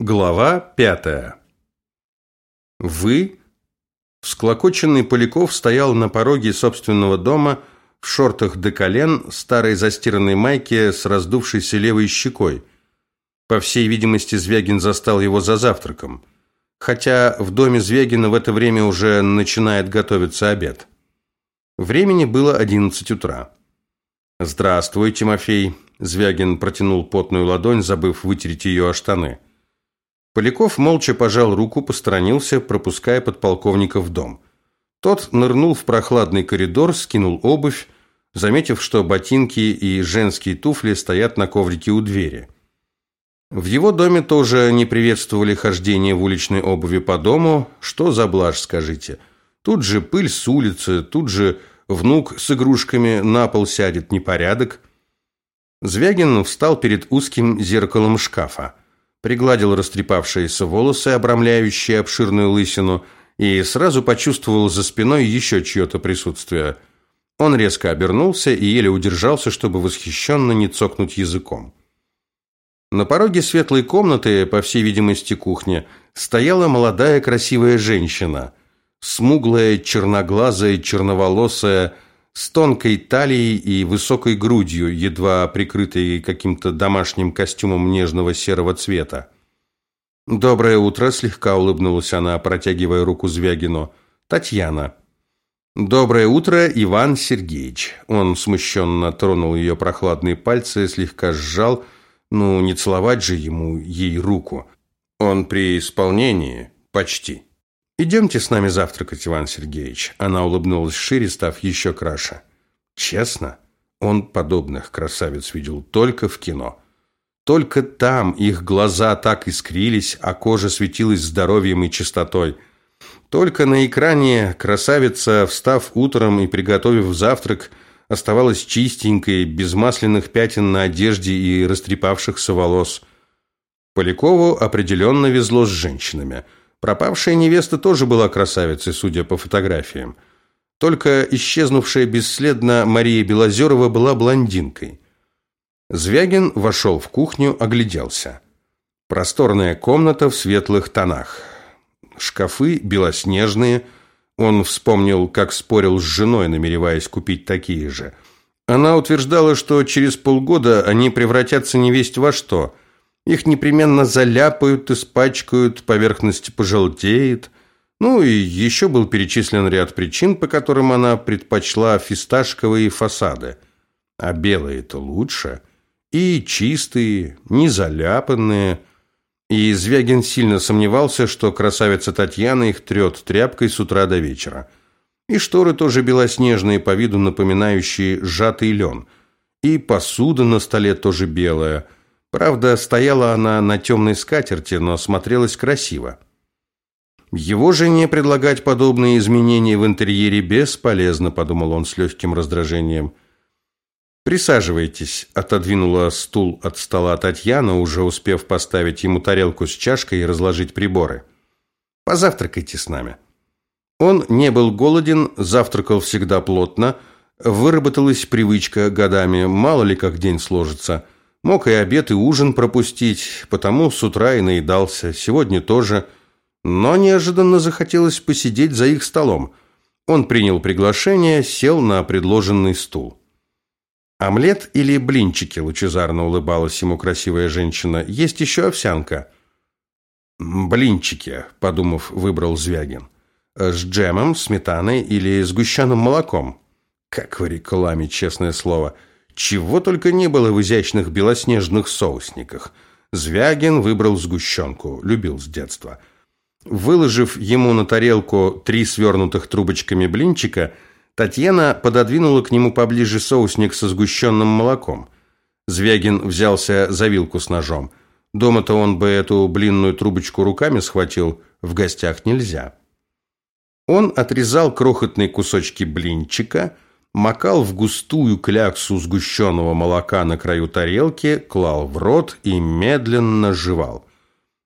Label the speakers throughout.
Speaker 1: Глава пятая. Вы? Всклокоченный Поляков стоял на пороге собственного дома в шортах до колен, старой застиранной майке с раздувшейся левой щекой. По всей видимости, Звягин застал его за завтраком. Хотя в доме Звягина в это время уже начинает готовиться обед. Времени было одиннадцать утра. «Здравствуй, Тимофей», – Звягин протянул потную ладонь, забыв вытереть ее о штаны. Поляков молча пожал руку, посторонился, пропуская подполковника в дом. Тот нырнул в прохладный коридор, скинул обувь, заметив, что ботинки и женские туфли стоят на коврике у двери. В его доме тоже не приветствовали хождение в уличной обуви по дому. Что за блажь, скажите? Тут же пыль с улицы, тут же внук с игрушками на пол сядет, непорядок. Звягин встал перед узким зеркалом шкафа пригладил растрепавшиеся волосы, обрамляющие обширную лысину, и сразу почувствовал за спиной еще чье-то присутствие. Он резко обернулся и еле удержался, чтобы восхищенно не цокнуть языком. На пороге светлой комнаты, по всей видимости кухня, стояла молодая красивая женщина. Смуглая, черноглазая, черноволосая, с тонкой талией и высокой грудью, едва прикрытой каким-то домашним костюмом нежного серого цвета. «Доброе утро», – слегка улыбнулась она, протягивая руку Звягину. «Татьяна». «Доброе утро, Иван Сергеевич». Он смущенно тронул ее прохладные пальцы, слегка сжал. Ну, не целовать же ему ей руку. Он при исполнении почти. «Идемте с нами завтракать, Иван Сергеевич». Она улыбнулась шире, став еще краше. Честно, он подобных красавиц видел только в кино. Только там их глаза так искрились, а кожа светилась здоровьем и чистотой. Только на экране красавица, встав утром и приготовив завтрак, оставалась чистенькой, без масляных пятен на одежде и растрепавшихся волос. Полякову определенно везло с женщинами – Пропавшая невеста тоже была красавицей, судя по фотографиям. Только исчезнувшая бесследно Мария Белозерова была блондинкой. Звягин вошел в кухню, огляделся. Просторная комната в светлых тонах. Шкафы белоснежные. Он вспомнил, как спорил с женой, намереваясь купить такие же. Она утверждала, что через полгода они превратятся невесть во что – их непременно заляпают, испачкают, поверхность пожелтеет. Ну и еще был перечислен ряд причин, по которым она предпочла фисташковые фасады. А белые-то лучше. И чистые, не заляпанные. И Звягин сильно сомневался, что красавица Татьяна их трет тряпкой с утра до вечера. И шторы тоже белоснежные, по виду напоминающие сжатый лен. И посуда на столе тоже белая – Правда, стояла она на темной скатерти, но смотрелась красиво. Его жене предлагать подобные изменения в интерьере бесполезно, подумал он с легким раздражением. Присаживайтесь, отодвинула стул от стола Татьяна, уже успев поставить ему тарелку с чашкой и разложить приборы. Позавтракайте с нами. Он не был голоден, завтракал всегда плотно, выработалась привычка годами, мало ли как день сложится – Мог и обед, и ужин пропустить, потому с утра и наедался. Сегодня тоже. Но неожиданно захотелось посидеть за их столом. Он принял приглашение, сел на предложенный стул. «Омлет или блинчики?» – лучезарно улыбалась ему красивая женщина. «Есть еще овсянка?» «Блинчики», – подумав, выбрал Звягин. «С джемом, сметаной или сгущенным молоком?» «Как в рекламе, честное слово». Чего только не было в изящных белоснежных соусниках. Звягин выбрал сгущенку, любил с детства. Выложив ему на тарелку три свернутых трубочками блинчика, Татьяна пододвинула к нему поближе соусник со сгущенным молоком. Звягин взялся за вилку с ножом. Дома-то он бы эту блинную трубочку руками схватил, в гостях нельзя. Он отрезал крохотные кусочки блинчика – макал в густую кляксу сгущенного молока на краю тарелки, клал в рот и медленно жевал.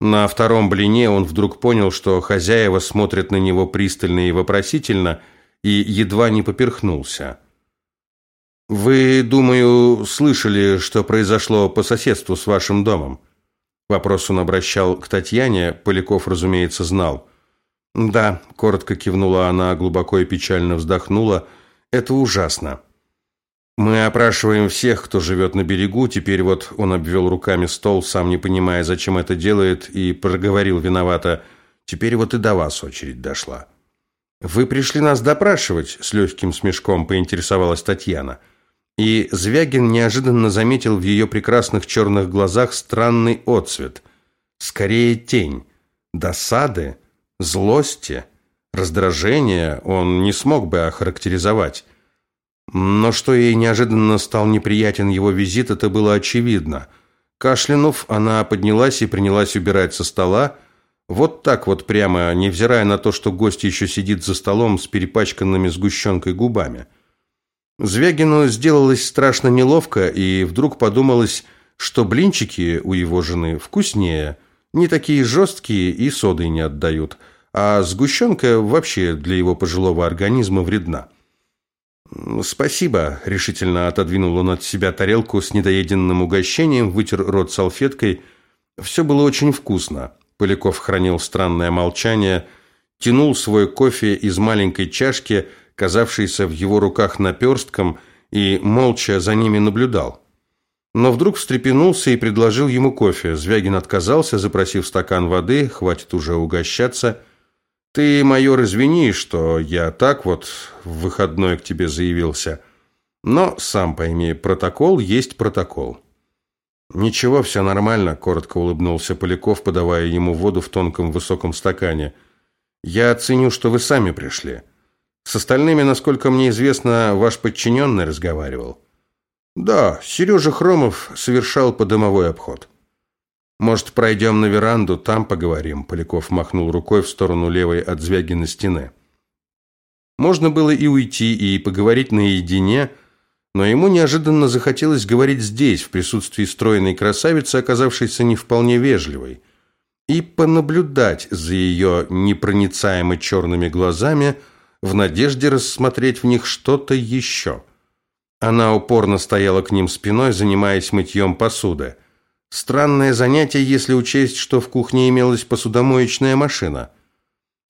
Speaker 1: На втором блине он вдруг понял, что хозяева смотрят на него пристально и вопросительно, и едва не поперхнулся. «Вы, думаю, слышали, что произошло по соседству с вашим домом?» Вопрос он обращал к Татьяне, Поляков, разумеется, знал. «Да», – коротко кивнула она, глубоко и печально вздохнула, – «это ужасно». «Мы опрашиваем всех, кто живет на берегу, теперь вот он обвел руками стол, сам не понимая, зачем это делает, и проговорил виновато, теперь вот и до вас очередь дошла». «Вы пришли нас допрашивать?» – с легким смешком поинтересовалась Татьяна. И Звягин неожиданно заметил в ее прекрасных черных глазах странный отцвет. Скорее тень. Досады, злости, раздражения он не смог бы охарактеризовать. Но что ей неожиданно стал неприятен его визит, это было очевидно. Кашлянув, она поднялась и принялась убирать со стола, вот так вот прямо, невзирая на то, что гость еще сидит за столом с перепачканными сгущенкой губами. Звягину сделалось страшно неловко, и вдруг подумалось, что блинчики у его жены вкуснее, не такие жесткие и содой не отдают, а сгущенка вообще для его пожилого организма вредна. «Спасибо», – решительно отодвинул он от себя тарелку с недоеденным угощением, вытер рот салфеткой. «Все было очень вкусно». Поляков хранил странное молчание, тянул свой кофе из маленькой чашки, казавшейся в его руках наперстком, и молча за ними наблюдал. Но вдруг встрепенулся и предложил ему кофе. Звягин отказался, запросив стакан воды, хватит уже угощаться. «Ты, майор, извини, что я так вот в выходной к тебе заявился. Но, сам пойми, протокол есть протокол». «Ничего, все нормально», – коротко улыбнулся Поляков, подавая ему воду в тонком высоком стакане. «Я оценю, что вы сами пришли. С остальными, насколько мне известно, ваш подчиненный разговаривал». «Да, Сережа Хромов совершал подомовой обход». «Может, пройдем на веранду, там поговорим?» Поляков махнул рукой в сторону левой от Звягина стены. Можно было и уйти, и поговорить наедине – но ему неожиданно захотелось говорить здесь, в присутствии стройной красавицы, оказавшейся не вполне вежливой, и понаблюдать за ее непроницаемо черными глазами в надежде рассмотреть в них что-то еще. Она упорно стояла к ним спиной, занимаясь мытьем посуды. Странное занятие, если учесть, что в кухне имелась посудомоечная машина.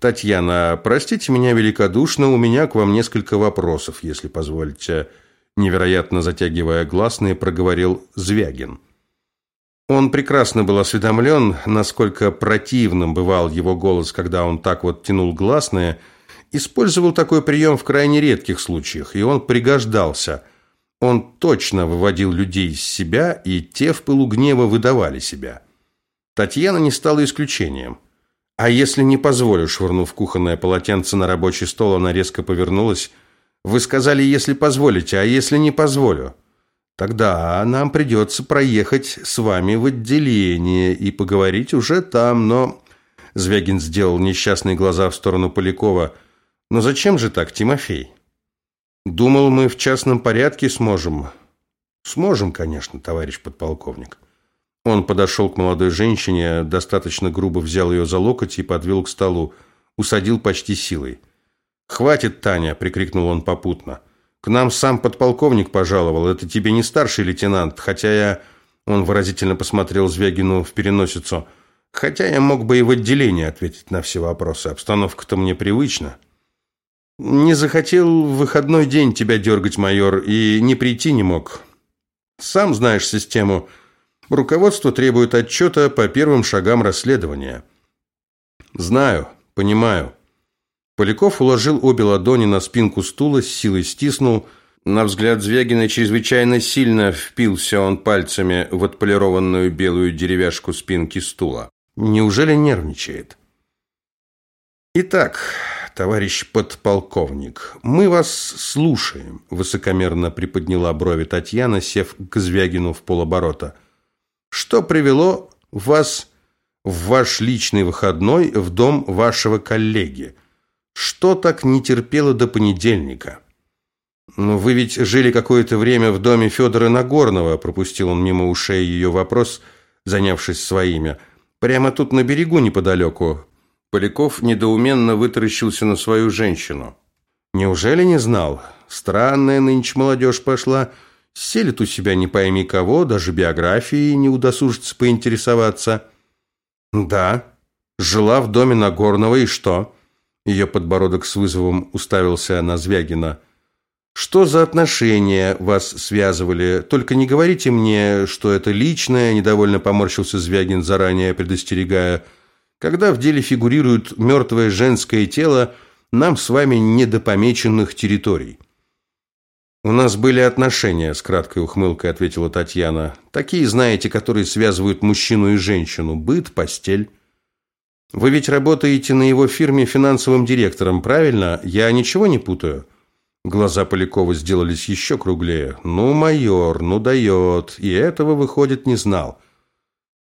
Speaker 1: «Татьяна, простите меня великодушно, у меня к вам несколько вопросов, если позволите», невероятно затягивая гласные, проговорил Звягин. Он прекрасно был осведомлен, насколько противным бывал его голос, когда он так вот тянул гласные, использовал такой прием в крайне редких случаях, и он пригождался. Он точно выводил людей из себя, и те в пылу гнева выдавали себя. Татьяна не стала исключением. А если не позволю, швырнув кухонное полотенце на рабочий стол, она резко повернулась вы сказали, если позволите, а если не позволю? Тогда нам придется проехать с вами в отделение и поговорить уже там, но...» Звягин сделал несчастные глаза в сторону Полякова. «Но зачем же так, Тимофей?» «Думал, мы в частном порядке сможем». «Сможем, конечно, товарищ подполковник». Он подошел к молодой женщине, достаточно грубо взял ее за локоть и подвел к столу, усадил почти силой. «Хватит, Таня!» – прикрикнул он попутно. «К нам сам подполковник пожаловал. Это тебе не старший лейтенант, хотя я...» Он выразительно посмотрел Звягину в переносицу. «Хотя я мог бы и в отделении ответить на все вопросы. Обстановка-то мне привычна». «Не захотел в выходной день тебя дергать, майор, и не прийти не мог. Сам знаешь систему. Руководство требует отчета по первым шагам расследования». «Знаю, понимаю». Поляков уложил обе ладони на спинку стула, с силой стиснул. На взгляд Звягина чрезвычайно сильно впился он пальцами в отполированную белую деревяшку спинки стула. Неужели нервничает? Итак, товарищ подполковник, мы вас слушаем, высокомерно приподняла брови Татьяна, сев к Звягину в полоборота. Что привело вас в ваш личный выходной в дом вашего коллеги? Что так не терпело до понедельника? «Ну, вы ведь жили какое-то время в доме Федора Нагорного», пропустил он мимо ушей ее вопрос, занявшись своими. «Прямо тут на берегу неподалеку». Поляков недоуменно вытаращился на свою женщину. «Неужели не знал? Странная нынче молодежь пошла. селит у себя не пойми кого, даже биографией не удосужится поинтересоваться. Да, жила в доме Нагорного, и что? Ее подбородок с вызовом уставился на Звягина. Что за отношения вас связывали? Только не говорите мне, что это личное, недовольно поморщился Звягин, заранее предостерегая. Когда в деле фигурирует мертвое женское тело, нам с вами не до помеченных территорий. «У нас были отношения», – с краткой ухмылкой ответила Татьяна. «Такие, знаете, которые связывают мужчину и женщину. Быт, постель». «Вы ведь работаете на его фирме финансовым директором, правильно? Я ничего не путаю?» Глаза Полякова сделались еще круглее. «Ну, майор, ну дает. И этого, выходит, не знал».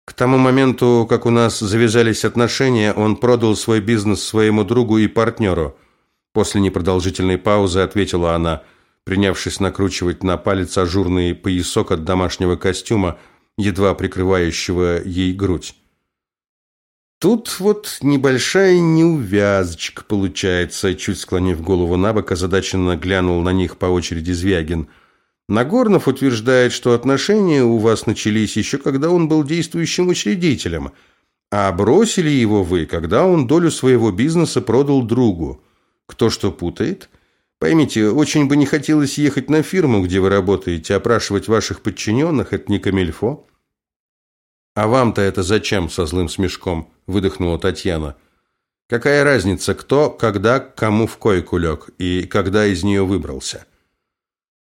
Speaker 1: К тому моменту, как у нас завязались отношения, он продал свой бизнес своему другу и партнеру. После непродолжительной паузы ответила она – принявшись накручивать на палец ажурный поясок от домашнего костюма, едва прикрывающего ей грудь. Тут вот небольшая неувязочка получается, чуть склонив голову на бок, озадаченно глянул на них по очереди Звягин. Нагорнов утверждает, что отношения у вас начались еще когда он был действующим учредителем, а бросили его вы, когда он долю своего бизнеса продал другу. Кто что путает? Поймите, очень бы не хотелось ехать на фирму, где вы работаете, опрашивать ваших подчиненных, это не камильфо. А вам-то это зачем, со злым смешком, выдохнула Татьяна. Какая разница, кто, когда, кому в койку лег и когда из нее выбрался?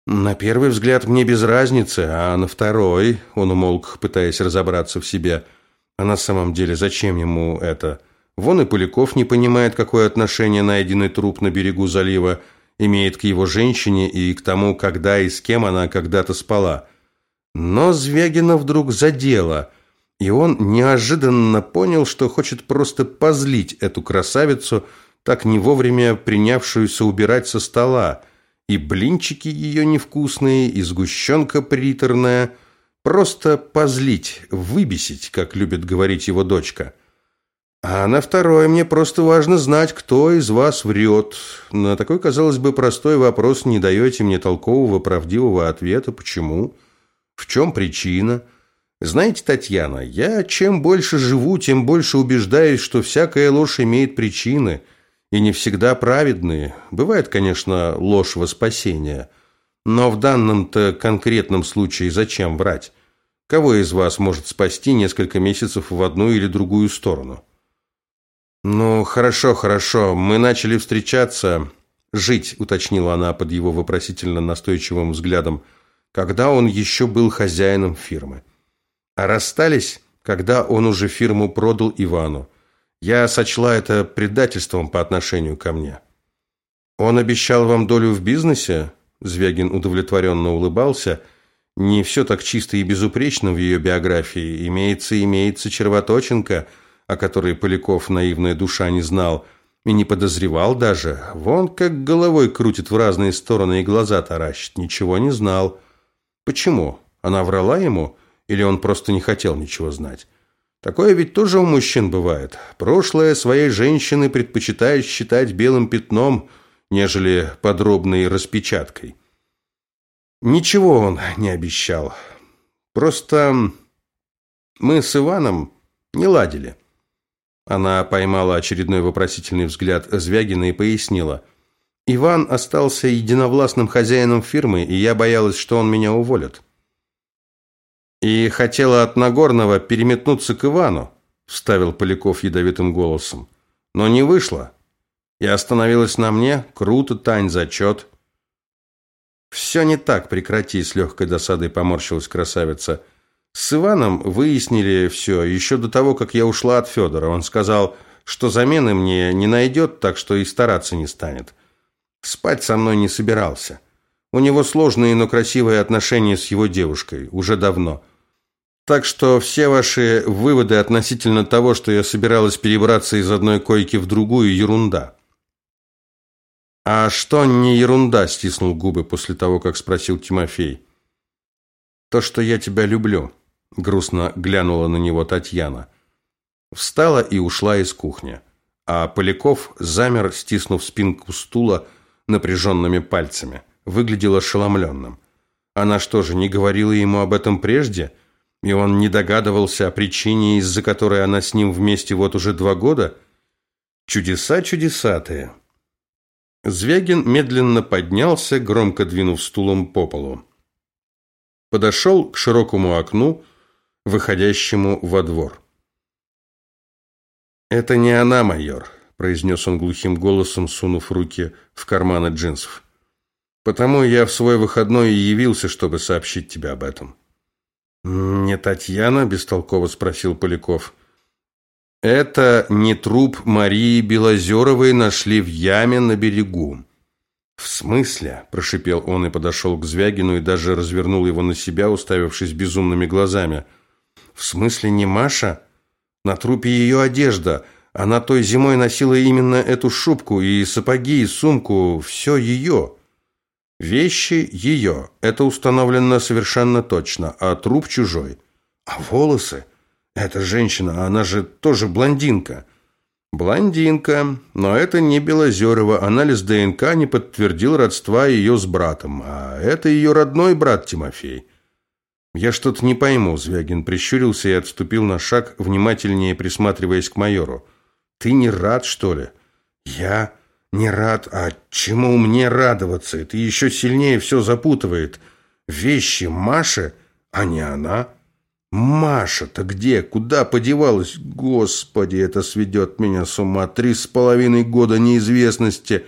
Speaker 1: На первый взгляд мне без разницы, а на второй, он умолк, пытаясь разобраться в себе, а на самом деле зачем ему это? Вон и Поляков не понимает, какое отношение найденный труп на берегу залива имеет к его женщине и к тому, когда и с кем она когда-то спала. Но Звягина вдруг задело, и он неожиданно понял, что хочет просто позлить эту красавицу, так не вовремя принявшуюся убирать со стола, и блинчики ее невкусные, и сгущенка приторная, просто позлить, выбесить, как любит говорить его дочка. А на второе мне просто важно знать, кто из вас врет. На такой, казалось бы, простой вопрос не даете мне толкового, правдивого ответа. Почему? В чем причина? Знаете, Татьяна, я чем больше живу, тем больше убеждаюсь, что всякая ложь имеет причины, и не всегда праведные. Бывает, конечно, ложь во спасение. Но в данном-то конкретном случае зачем врать? Кого из вас может спасти несколько месяцев в одну или другую сторону? «Ну, хорошо, хорошо. Мы начали встречаться. Жить», — уточнила она под его вопросительно настойчивым взглядом, когда он еще был хозяином фирмы. А расстались, когда он уже фирму продал Ивану. Я сочла это предательством по отношению ко мне. «Он обещал вам долю в бизнесе?» Звягин удовлетворенно улыбался. «Не все так чисто и безупречно в ее биографии. Имеется, имеется червоточинка» о которой Поляков наивная душа не знал и не подозревал даже. Вон как головой крутит в разные стороны и глаза таращит. Ничего не знал. Почему? Она врала ему? Или он просто не хотел ничего знать? Такое ведь тоже у мужчин бывает. Прошлое своей женщины предпочитает считать белым пятном, нежели подробной распечаткой. Ничего он не обещал. Просто мы с Иваном не ладили. Она поймала очередной вопросительный взгляд Звягина и пояснила. «Иван остался единовластным хозяином фирмы, и я боялась, что он меня уволит». «И хотела от Нагорного переметнуться к Ивану», вставил Поляков ядовитым голосом. «Но не вышло. И остановилась на мне. Круто, Тань, зачет». «Все не так, прекрати», с легкой досадой поморщилась красавица. С Иваном выяснили все еще до того, как я ушла от Федора. Он сказал, что замены мне не найдет, так что и стараться не станет. Спать со мной не собирался. У него сложные, но красивые отношения с его девушкой. Уже давно. Так что все ваши выводы относительно того, что я собиралась перебраться из одной койки в другую, ерунда. «А что не ерунда?» – стиснул губы после того, как спросил Тимофей. «То, что я тебя люблю». Грустно глянула на него Татьяна. Встала и ушла из кухни. А Поляков замер, стиснув спинку стула напряженными пальцами. Выглядел ошеломленным. Она что же, не говорила ему об этом прежде? И он не догадывался о причине, из-за которой она с ним вместе вот уже два года? Чудеса чудесатые. Звягин медленно поднялся, громко двинув стулом по полу. Подошел к широкому окну, выходящему во двор. «Это не она, майор», – произнес он глухим голосом, сунув руки в карманы джинсов. «Потому я в свой выходной и явился, чтобы сообщить тебе об этом». «Не Татьяна?» – бестолково спросил Поляков. Это не труп Марии Белозеровой нашли в яме на берегу. В смысле? прошипел он и подошел к Звягину и даже развернул его на себя, уставившись безумными глазами. В смысле не Маша? На трупе ее одежда. Она той зимой носила именно эту шубку и сапоги, и сумку, все ее. Вещи ее. Это установлено совершенно точно, а труп чужой. А волосы? Эта женщина, она же тоже блондинка. Блондинка, но это не Белозерова. Анализ ДНК не подтвердил родства ее с братом, а это ее родной брат Тимофей. Я что-то не пойму, Звягин прищурился и отступил на шаг, внимательнее присматриваясь к майору. Ты не рад, что ли? Я не рад, а чему мне радоваться? Это еще сильнее все запутывает. Вещи Маши, а не она. Маша-то где? Куда подевалась? Господи, это сведет меня с ума. Три с половиной года неизвестности.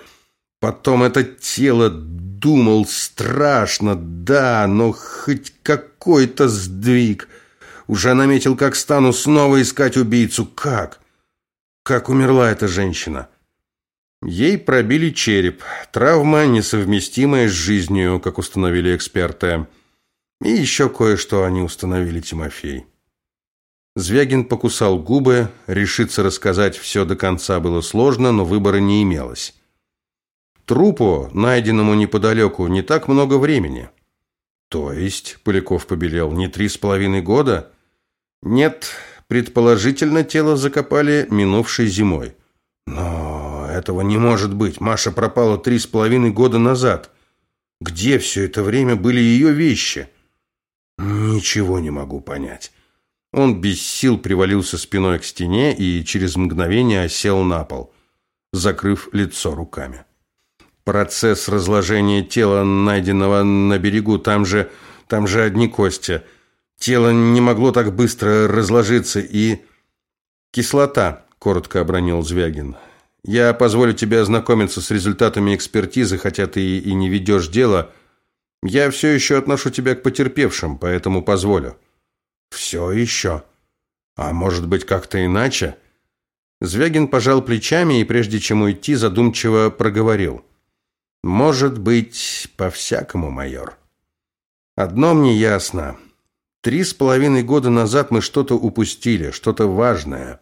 Speaker 1: Потом это тело думал страшно, да, но хоть какой-то сдвиг. Уже наметил, как стану снова искать убийцу. Как? Как умерла эта женщина? Ей пробили череп. Травма, несовместимая с жизнью, как установили эксперты. И еще кое-что они установили Тимофей. Звягин покусал губы, решиться рассказать все до конца было сложно, но выбора не имелось. Трупу, найденному неподалеку, не так много времени. То есть, Поляков побелел, не три с половиной года? Нет, предположительно, тело закопали минувшей зимой. Но этого не может быть. Маша пропала три с половиной года назад. Где все это время были ее вещи? Ничего не могу понять. Он без сил привалился спиной к стене и через мгновение осел на пол, закрыв лицо руками. Процесс разложения тела, найденного на берегу, там же, там же одни кости. Тело не могло так быстро разложиться и... Кислота, коротко обронил Звягин. Я позволю тебе ознакомиться с результатами экспертизы, хотя ты и не ведешь дело, — я все еще отношу тебя к потерпевшим, поэтому позволю. Все еще? А может быть, как-то иначе? Звягин пожал плечами и, прежде чем уйти, задумчиво проговорил. Может быть, по-всякому, майор. Одно мне ясно. Три с половиной года назад мы что-то упустили, что-то важное.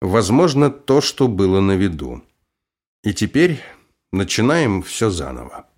Speaker 1: Возможно, то, что было на виду. И теперь начинаем все заново.